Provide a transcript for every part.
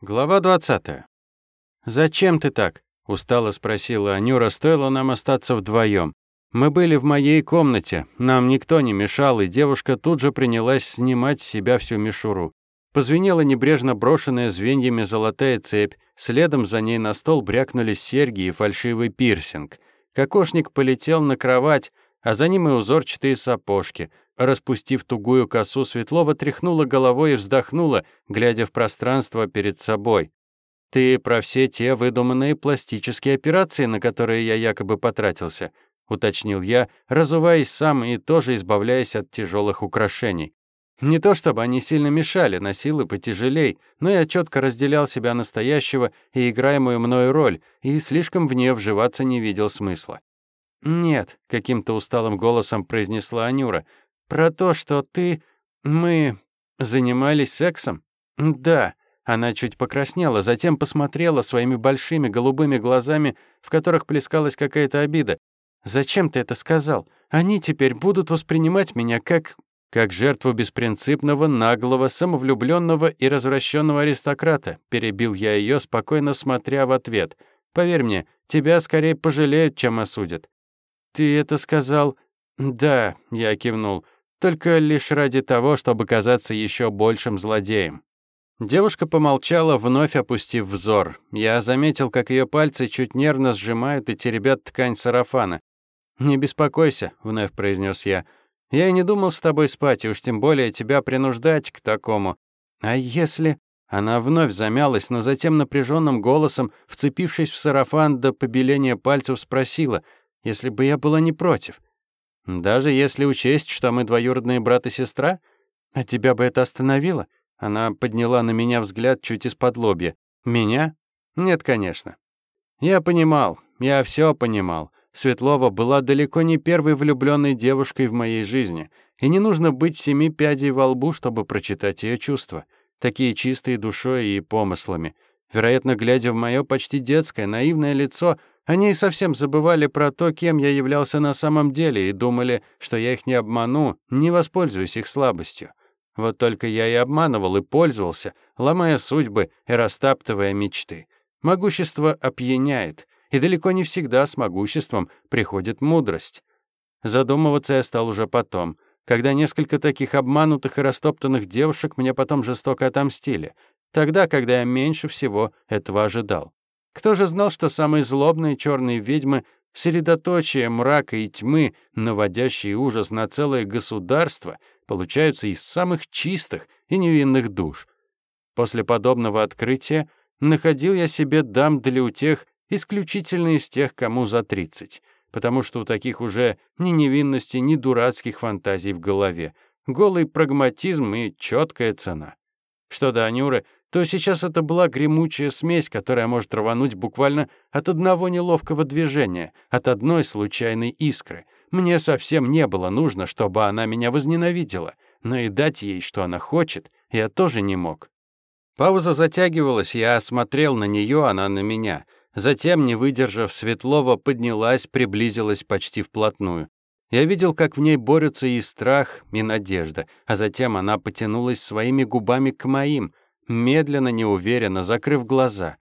Глава 20. «Зачем ты так?» — устало спросила Анюра, стоило нам остаться вдвоем. Мы были в моей комнате, нам никто не мешал, и девушка тут же принялась снимать с себя всю мишуру. Позвенела небрежно брошенная звеньями золотая цепь, следом за ней на стол брякнули серьги и фальшивый пирсинг. Кокошник полетел на кровать, а за ним и узорчатые сапожки — Распустив тугую косу, Светлова тряхнула головой и вздохнула, глядя в пространство перед собой. «Ты про все те выдуманные пластические операции, на которые я якобы потратился», — уточнил я, разуваясь сам и тоже избавляясь от тяжелых украшений. Не то чтобы они сильно мешали, носил и потяжелей, но я четко разделял себя настоящего и играемую мною роль, и слишком в нее вживаться не видел смысла. «Нет», — каким-то усталым голосом произнесла Анюра, «Про то, что ты... мы... занимались сексом?» «Да». Она чуть покраснела, затем посмотрела своими большими голубыми глазами, в которых плескалась какая-то обида. «Зачем ты это сказал? Они теперь будут воспринимать меня как... как жертву беспринципного, наглого, самовлюбленного и развращенного аристократа», перебил я ее, спокойно смотря в ответ. «Поверь мне, тебя скорее пожалеют, чем осудят». «Ты это сказал...» «Да», — я кивнул только лишь ради того, чтобы казаться еще большим злодеем. Девушка помолчала, вновь опустив взор. Я заметил, как ее пальцы чуть нервно сжимают и теребят ткань сарафана. «Не беспокойся», — вновь произнес я. «Я и не думал с тобой спать, и уж тем более тебя принуждать к такому. А если...» Она вновь замялась, но затем напряженным голосом, вцепившись в сарафан до побеления пальцев, спросила, «Если бы я была не против?» Даже если учесть, что мы двоюродные брат и сестра? А тебя бы это остановило? Она подняла на меня взгляд чуть из-под лобья. Меня? Нет, конечно. Я понимал, я все понимал. Светлова была далеко не первой влюбленной девушкой в моей жизни, и не нужно быть семи пядей во лбу, чтобы прочитать ее чувства, такие чистые душой и помыслами. Вероятно, глядя в мое почти детское, наивное лицо, они совсем забывали про то, кем я являлся на самом деле, и думали, что я их не обману, не воспользуюсь их слабостью. Вот только я и обманывал, и пользовался, ломая судьбы и растаптывая мечты. Могущество опьяняет, и далеко не всегда с могуществом приходит мудрость. Задумываться я стал уже потом, когда несколько таких обманутых и растоптанных девушек мне потом жестоко отомстили, тогда, когда я меньше всего этого ожидал. Кто же знал, что самые злобные черные ведьмы — средоточие мрака и тьмы, наводящие ужас на целое государство, получаются из самых чистых и невинных душ. После подобного открытия находил я себе дам для утех исключительно из тех, кому за тридцать, потому что у таких уже ни невинности, ни дурацких фантазий в голове, голый прагматизм и четкая цена. Что до Анюры — то сейчас это была гремучая смесь, которая может рвануть буквально от одного неловкого движения, от одной случайной искры. Мне совсем не было нужно, чтобы она меня возненавидела, но и дать ей, что она хочет, я тоже не мог. Пауза затягивалась, я осмотрел на нее, она на меня. Затем, не выдержав, Светлова поднялась, приблизилась почти вплотную. Я видел, как в ней борются и страх, и надежда, а затем она потянулась своими губами к моим — медленно, неуверенно, закрыв глаза.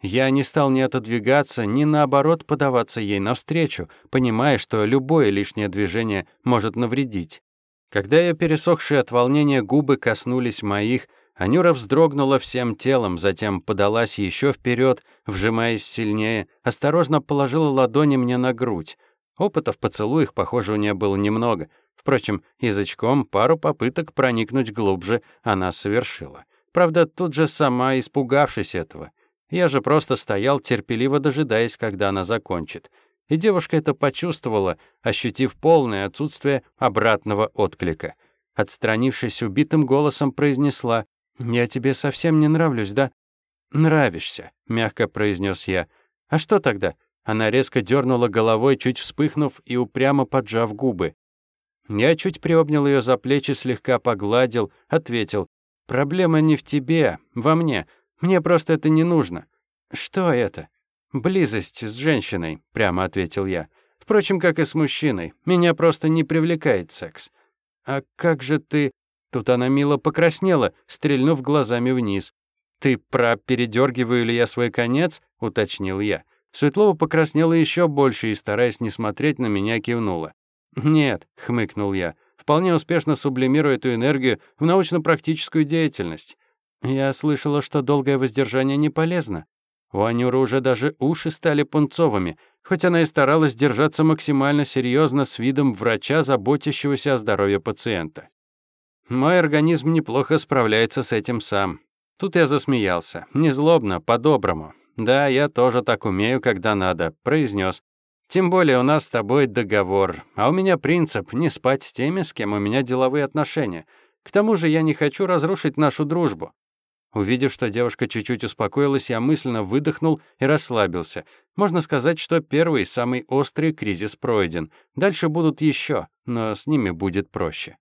Я не стал ни отодвигаться, ни наоборот подаваться ей навстречу, понимая, что любое лишнее движение может навредить. Когда ее пересохшие от волнения губы коснулись моих, Анюра вздрогнула всем телом, затем подалась еще вперед, вжимаясь сильнее, осторожно положила ладони мне на грудь. Опыта в поцелуях, похоже, у нее было немного. Впрочем, язычком пару попыток проникнуть глубже она совершила. Правда, тут же сама, испугавшись этого. Я же просто стоял, терпеливо дожидаясь, когда она закончит. И девушка это почувствовала, ощутив полное отсутствие обратного отклика. Отстранившись убитым голосом, произнесла «Я тебе совсем не нравлюсь, да?» «Нравишься», — мягко произнес я. «А что тогда?» Она резко дернула головой, чуть вспыхнув и упрямо поджав губы. Я чуть приобнял ее за плечи, слегка погладил, ответил Проблема не в тебе, во мне. Мне просто это не нужно. Что это? Близость с женщиной, прямо ответил я. Впрочем, как и с мужчиной. Меня просто не привлекает секс. А как же ты... Тут она мило покраснела, стрельнув глазами вниз. «Ты про передергиваю ли я свой конец?» — уточнил я. Светлова покраснела еще больше и, стараясь не смотреть на меня, кивнула. «Нет», — хмыкнул я, — «вполне успешно сублимирую эту энергию в научно-практическую деятельность. Я слышала, что долгое воздержание не полезно. У Анюры уже даже уши стали пунцовыми, хоть она и старалась держаться максимально серьезно с видом врача, заботящегося о здоровье пациента. Мой организм неплохо справляется с этим сам. Тут я засмеялся. Не злобно, по-доброму. «Да, я тоже так умею, когда надо», — произнес. «Тем более у нас с тобой договор, а у меня принцип — не спать с теми, с кем у меня деловые отношения. К тому же я не хочу разрушить нашу дружбу. Увидев, что девушка чуть-чуть успокоилась, я мысленно выдохнул и расслабился. Можно сказать, что первый, самый острый кризис пройден. Дальше будут еще, но с ними будет проще.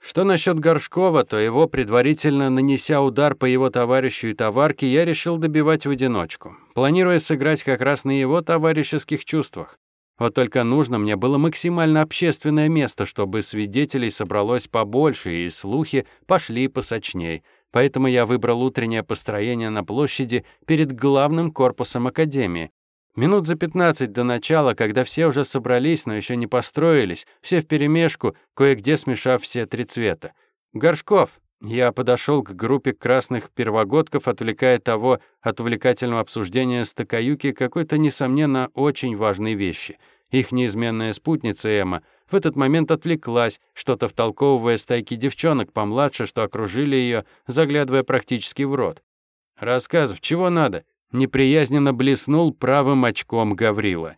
Что насчет Горшкова, то его, предварительно нанеся удар по его товарищу и товарке, я решил добивать в одиночку, планируя сыграть как раз на его товарищеских чувствах. Вот только нужно мне было максимально общественное место, чтобы свидетелей собралось побольше, и слухи пошли посочней — поэтому я выбрал утреннее построение на площади перед главным корпусом Академии. Минут за 15 до начала, когда все уже собрались, но еще не построились, все вперемешку, кое-где смешав все три цвета. «Горшков!» Я подошел к группе красных первогодков, отвлекая того от увлекательного обсуждения с Такаюки какой-то, несомненно, очень важной вещи. Их неизменная спутница Эмма — в этот момент отвлеклась, что-то втолковывая стайки девчонок помладше, что окружили ее, заглядывая практически в рот. «Рассказов, чего надо?» Неприязненно блеснул правым очком Гаврила.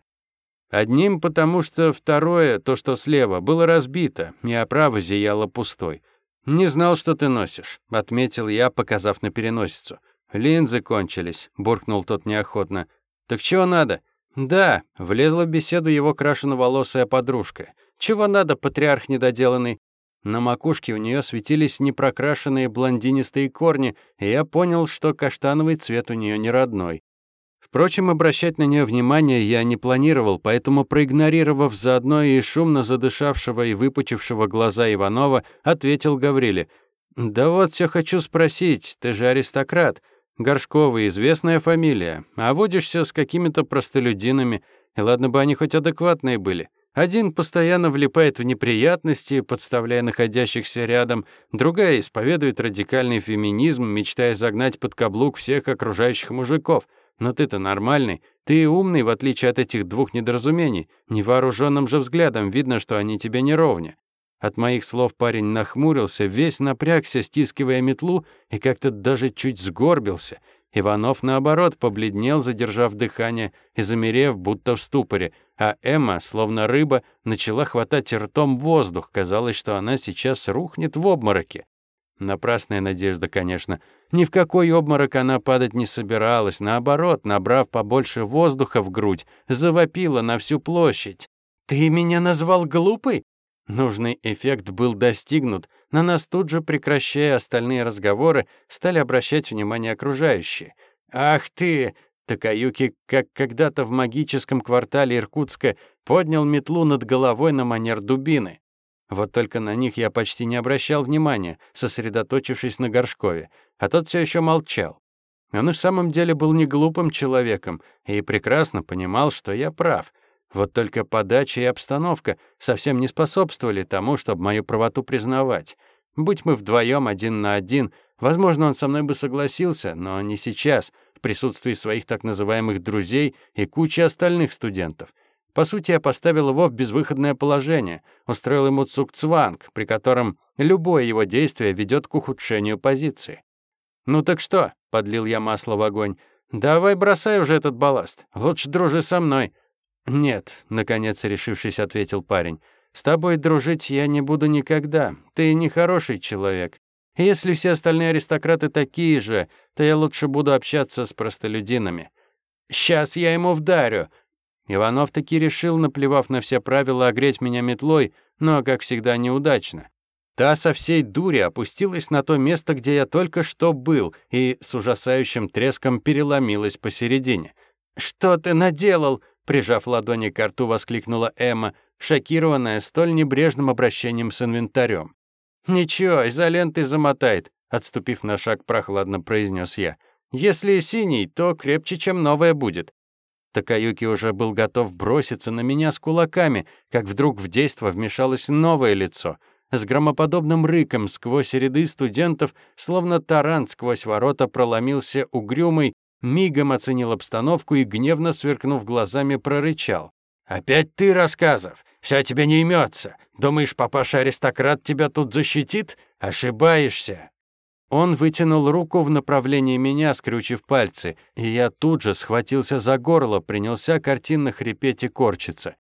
Одним, потому что второе, то, что слева, было разбито, и оправа зияла пустой. «Не знал, что ты носишь», — отметил я, показав на переносицу. «Линзы кончились», — буркнул тот неохотно. «Так чего надо?» «Да», — влезла в беседу его крашеноволосая подружка. Чего надо, патриарх недоделанный? На макушке у нее светились непрокрашенные блондинистые корни, и я понял, что каштановый цвет у нее не родной. Впрочем, обращать на нее внимание я не планировал, поэтому, проигнорировав заодно и шумно задышавшего и выпучившего глаза Иванова, ответил Гавриле. «Да вот все хочу спросить, ты же аристократ. Горшковый — известная фамилия, а водишься с какими-то простолюдинами, и ладно бы они хоть адекватные были». Один постоянно влипает в неприятности, подставляя находящихся рядом, другая исповедует радикальный феминизм, мечтая загнать под каблук всех окружающих мужиков. Но ты-то нормальный, ты умный, в отличие от этих двух недоразумений. Невооруженным же взглядом видно, что они тебе не ровня. От моих слов парень нахмурился, весь напрягся, стискивая метлу, и как-то даже чуть сгорбился. Иванов, наоборот, побледнел, задержав дыхание и замерев, будто в ступоре — а Эмма, словно рыба, начала хватать ртом воздух. Казалось, что она сейчас рухнет в обмороке. Напрасная надежда, конечно. Ни в какой обморок она падать не собиралась. Наоборот, набрав побольше воздуха в грудь, завопила на всю площадь. «Ты меня назвал глупой?» Нужный эффект был достигнут. На нас тут же, прекращая остальные разговоры, стали обращать внимание окружающие. «Ах ты! Такаюки, как когда-то в магическом квартале Иркутска, поднял метлу над головой на манер дубины. Вот только на них я почти не обращал внимания, сосредоточившись на Горшкове, а тот все еще молчал. Он и в самом деле был не глупым человеком и прекрасно понимал, что я прав. Вот только подача и обстановка совсем не способствовали тому, чтобы мою правоту признавать. Будь мы вдвоем один на один, возможно, он со мной бы согласился, но не сейчас — в присутствии своих так называемых друзей и кучи остальных студентов. По сути, я поставил его в безвыходное положение, устроил ему цукцванг, при котором любое его действие ведет к ухудшению позиции. «Ну так что?» — подлил я масло в огонь. «Давай бросай уже этот балласт. Лучше дружи со мной». «Нет», — наконец решившись, ответил парень. «С тобой дружить я не буду никогда. Ты нехороший человек. Если все остальные аристократы такие же, то я лучше буду общаться с простолюдинами. Сейчас я ему вдарю. Иванов таки решил, наплевав на все правила, огреть меня метлой, но, как всегда, неудачно. Та со всей дури опустилась на то место, где я только что был, и с ужасающим треском переломилась посередине. «Что ты наделал?» — прижав ладони к рту, воскликнула Эмма, шокированная столь небрежным обращением с инвентарем. «Ничего, изолентой замотает», отступив на шаг, прохладно произнес я. «Если синий, то крепче, чем новое будет». Такаюки уже был готов броситься на меня с кулаками, как вдруг в действо вмешалось новое лицо. С громоподобным рыком сквозь ряды студентов, словно таран сквозь ворота, проломился угрюмый, мигом оценил обстановку и, гневно сверкнув глазами, прорычал. «Опять ты, рассказов! Вся тебе не имется! Думаешь, папаша-аристократ тебя тут защитит? Ошибаешься!» Он вытянул руку в направлении меня, скрючив пальцы, и я тут же схватился за горло, принялся картинно хрипеть и корчиться.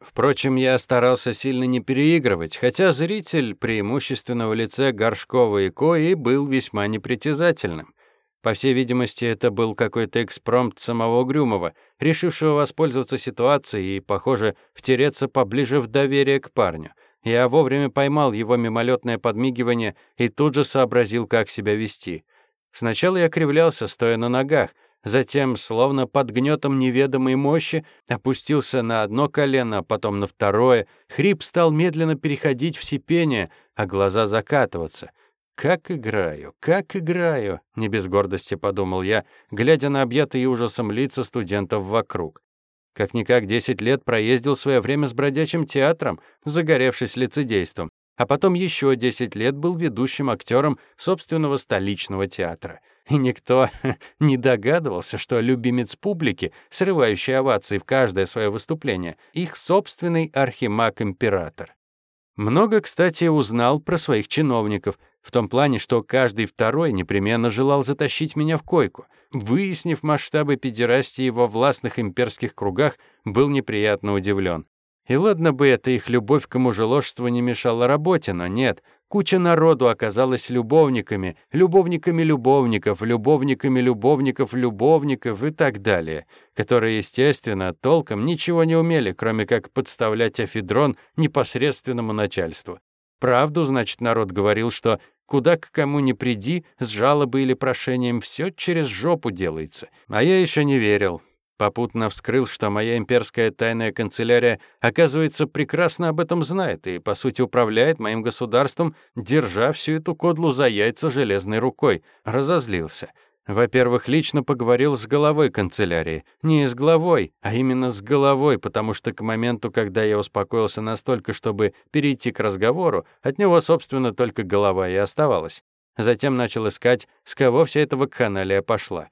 Впрочем, я старался сильно не переигрывать, хотя зритель преимущественно в лице Горшкова и Кои был весьма непритязательным. По всей видимости, это был какой-то экспромт самого Грюмова, решившего воспользоваться ситуацией и, похоже, втереться поближе в доверие к парню. Я вовремя поймал его мимолетное подмигивание и тут же сообразил, как себя вести. Сначала я кривлялся, стоя на ногах, затем, словно под гнетом неведомой мощи, опустился на одно колено, а потом на второе. Хрип стал медленно переходить в сипение, а глаза закатываться — «Как играю, как играю!» — не без гордости подумал я, глядя на объятые ужасом лица студентов вокруг. Как-никак десять лет проездил свое время с бродячим театром, загоревшись лицедейством, а потом еще десять лет был ведущим актером собственного столичного театра. И никто не догадывался, что любимец публики, срывающий овации в каждое свое выступление, их собственный архимаг-император. Много, кстати, узнал про своих чиновников — в том плане, что каждый второй непременно желал затащить меня в койку. Выяснив масштабы педерастии во властных имперских кругах, был неприятно удивлен. И ладно бы эта их любовь к мужеложству не мешала работе, но нет. Куча народу оказалась любовниками, любовниками любовников, любовниками любовников любовников и так далее, которые, естественно, толком ничего не умели, кроме как подставлять афедрон непосредственному начальству. Правду, значит, народ говорил, что Куда к кому ни приди, с жалобой или прошением, все через жопу делается. А я еще не верил. Попутно вскрыл, что моя имперская тайная канцелярия, оказывается, прекрасно об этом знает и, по сути, управляет моим государством, держа всю эту кодлу за яйца железной рукой. Разозлился. Во-первых, лично поговорил с головой канцелярии. Не с главой, а именно с головой, потому что к моменту, когда я успокоился настолько, чтобы перейти к разговору, от него, собственно, только голова и оставалась. Затем начал искать, с кого вся эта вакханалия пошла.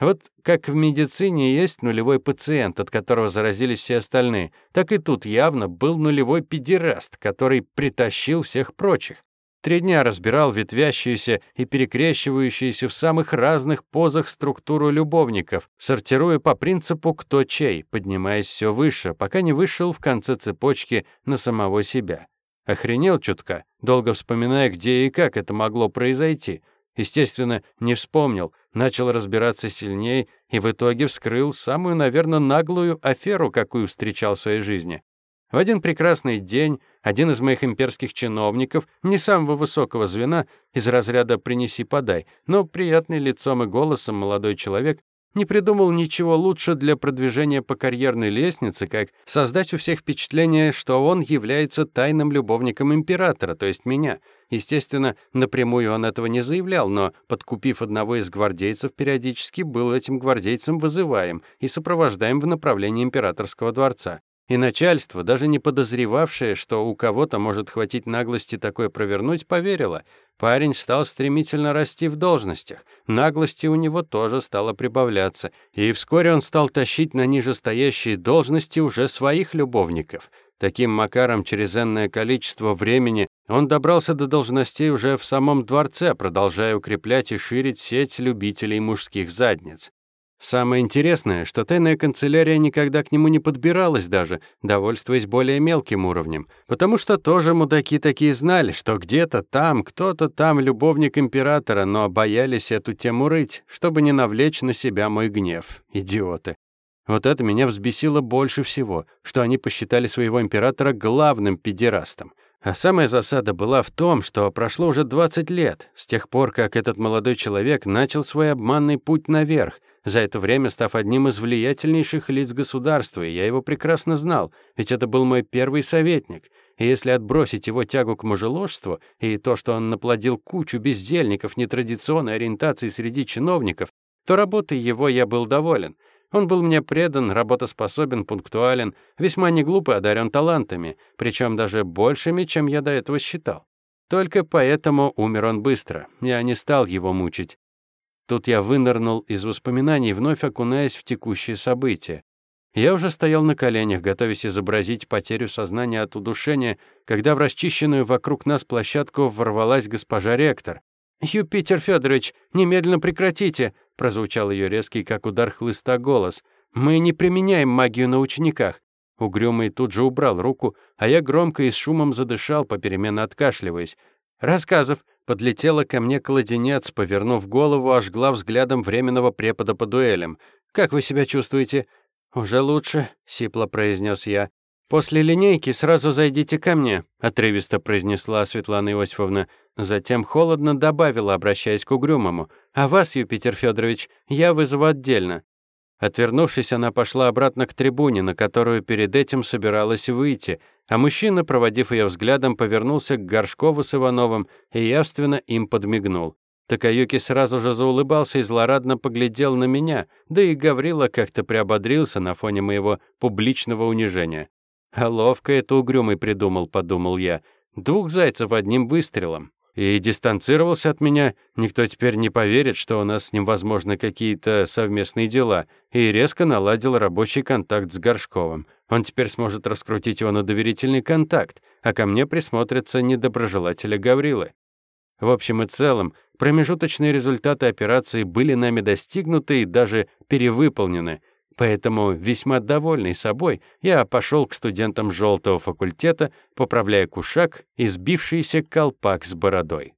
Вот как в медицине есть нулевой пациент, от которого заразились все остальные, так и тут явно был нулевой педераст, который притащил всех прочих. Три дня разбирал ветвящуюся и перекрещивающуюся в самых разных позах структуру любовников, сортируя по принципу «кто чей», поднимаясь все выше, пока не вышел в конце цепочки на самого себя. Охренел чутка, долго вспоминая, где и как это могло произойти. Естественно, не вспомнил, начал разбираться сильнее и в итоге вскрыл самую, наверное, наглую аферу, какую встречал в своей жизни. В один прекрасный день один из моих имперских чиновников, не самого высокого звена, из разряда «принеси-подай», но приятный лицом и голосом молодой человек, не придумал ничего лучше для продвижения по карьерной лестнице, как создать у всех впечатление, что он является тайным любовником императора, то есть меня. Естественно, напрямую он этого не заявлял, но, подкупив одного из гвардейцев, периодически был этим гвардейцем вызываем и сопровождаем в направлении императорского дворца. И начальство, даже не подозревавшее, что у кого-то может хватить наглости такое провернуть, поверило. Парень стал стремительно расти в должностях. Наглости у него тоже стало прибавляться. И вскоре он стал тащить на нижестоящие должности уже своих любовников. Таким макаром через энное количество времени он добрался до должностей уже в самом дворце, продолжая укреплять и ширить сеть любителей мужских задниц. Самое интересное, что тайная канцелярия никогда к нему не подбиралась даже, довольствуясь более мелким уровнем, потому что тоже мудаки такие знали, что где-то там, кто-то там любовник императора, но боялись эту тему рыть, чтобы не навлечь на себя мой гнев. Идиоты. Вот это меня взбесило больше всего, что они посчитали своего императора главным педерастом. А самая засада была в том, что прошло уже 20 лет, с тех пор, как этот молодой человек начал свой обманный путь наверх, за это время став одним из влиятельнейших лиц государства, и я его прекрасно знал, ведь это был мой первый советник. И если отбросить его тягу к мужеложству и то, что он наплодил кучу бездельников нетрадиционной ориентации среди чиновников, то работой его я был доволен. Он был мне предан, работоспособен, пунктуален, весьма неглуп и одарен талантами, причем даже большими, чем я до этого считал. Только поэтому умер он быстро. Я не стал его мучить. Тут я вынырнул из воспоминаний, вновь окунаясь в текущие события. Я уже стоял на коленях, готовясь изобразить потерю сознания от удушения, когда в расчищенную вокруг нас площадку ворвалась госпожа ректор. «Юпитер Федорович, немедленно прекратите!» — прозвучал ее резкий, как удар хлыста, голос. «Мы не применяем магию на учениках». Угрюмый тут же убрал руку, а я громко и с шумом задышал, попеременно откашливаясь. «Рассказов!» — подлетела ко мне кладенец, повернув голову, ожгла взглядом временного препода по дуэлям. «Как вы себя чувствуете?» «Уже лучше», — сипло произнес я. «После линейки сразу зайдите ко мне», — отрывисто произнесла Светлана Иосифовна. Затем холодно добавила, обращаясь к угрюмому. «А вас, Юпитер Федорович, я вызову отдельно». Отвернувшись, она пошла обратно к трибуне, на которую перед этим собиралась выйти, а мужчина, проводив ее взглядом, повернулся к Горшкову с Ивановым и явственно им подмигнул. Такаюки сразу же заулыбался и злорадно поглядел на меня, да и Гаврила как-то приободрился на фоне моего публичного унижения. «А ловко это угрюмый придумал», — подумал я. «Двух зайцев одним выстрелом». И дистанцировался от меня. Никто теперь не поверит, что у нас с ним возможны какие-то совместные дела. И резко наладил рабочий контакт с Горшковым. Он теперь сможет раскрутить его на доверительный контакт, а ко мне присмотрятся недоброжелатели Гаврилы. В общем и целом, промежуточные результаты операции были нами достигнуты и даже перевыполнены. Поэтому, весьма довольный собой, я пошел к студентам желтого факультета, поправляя кушак и сбившийся колпак с бородой.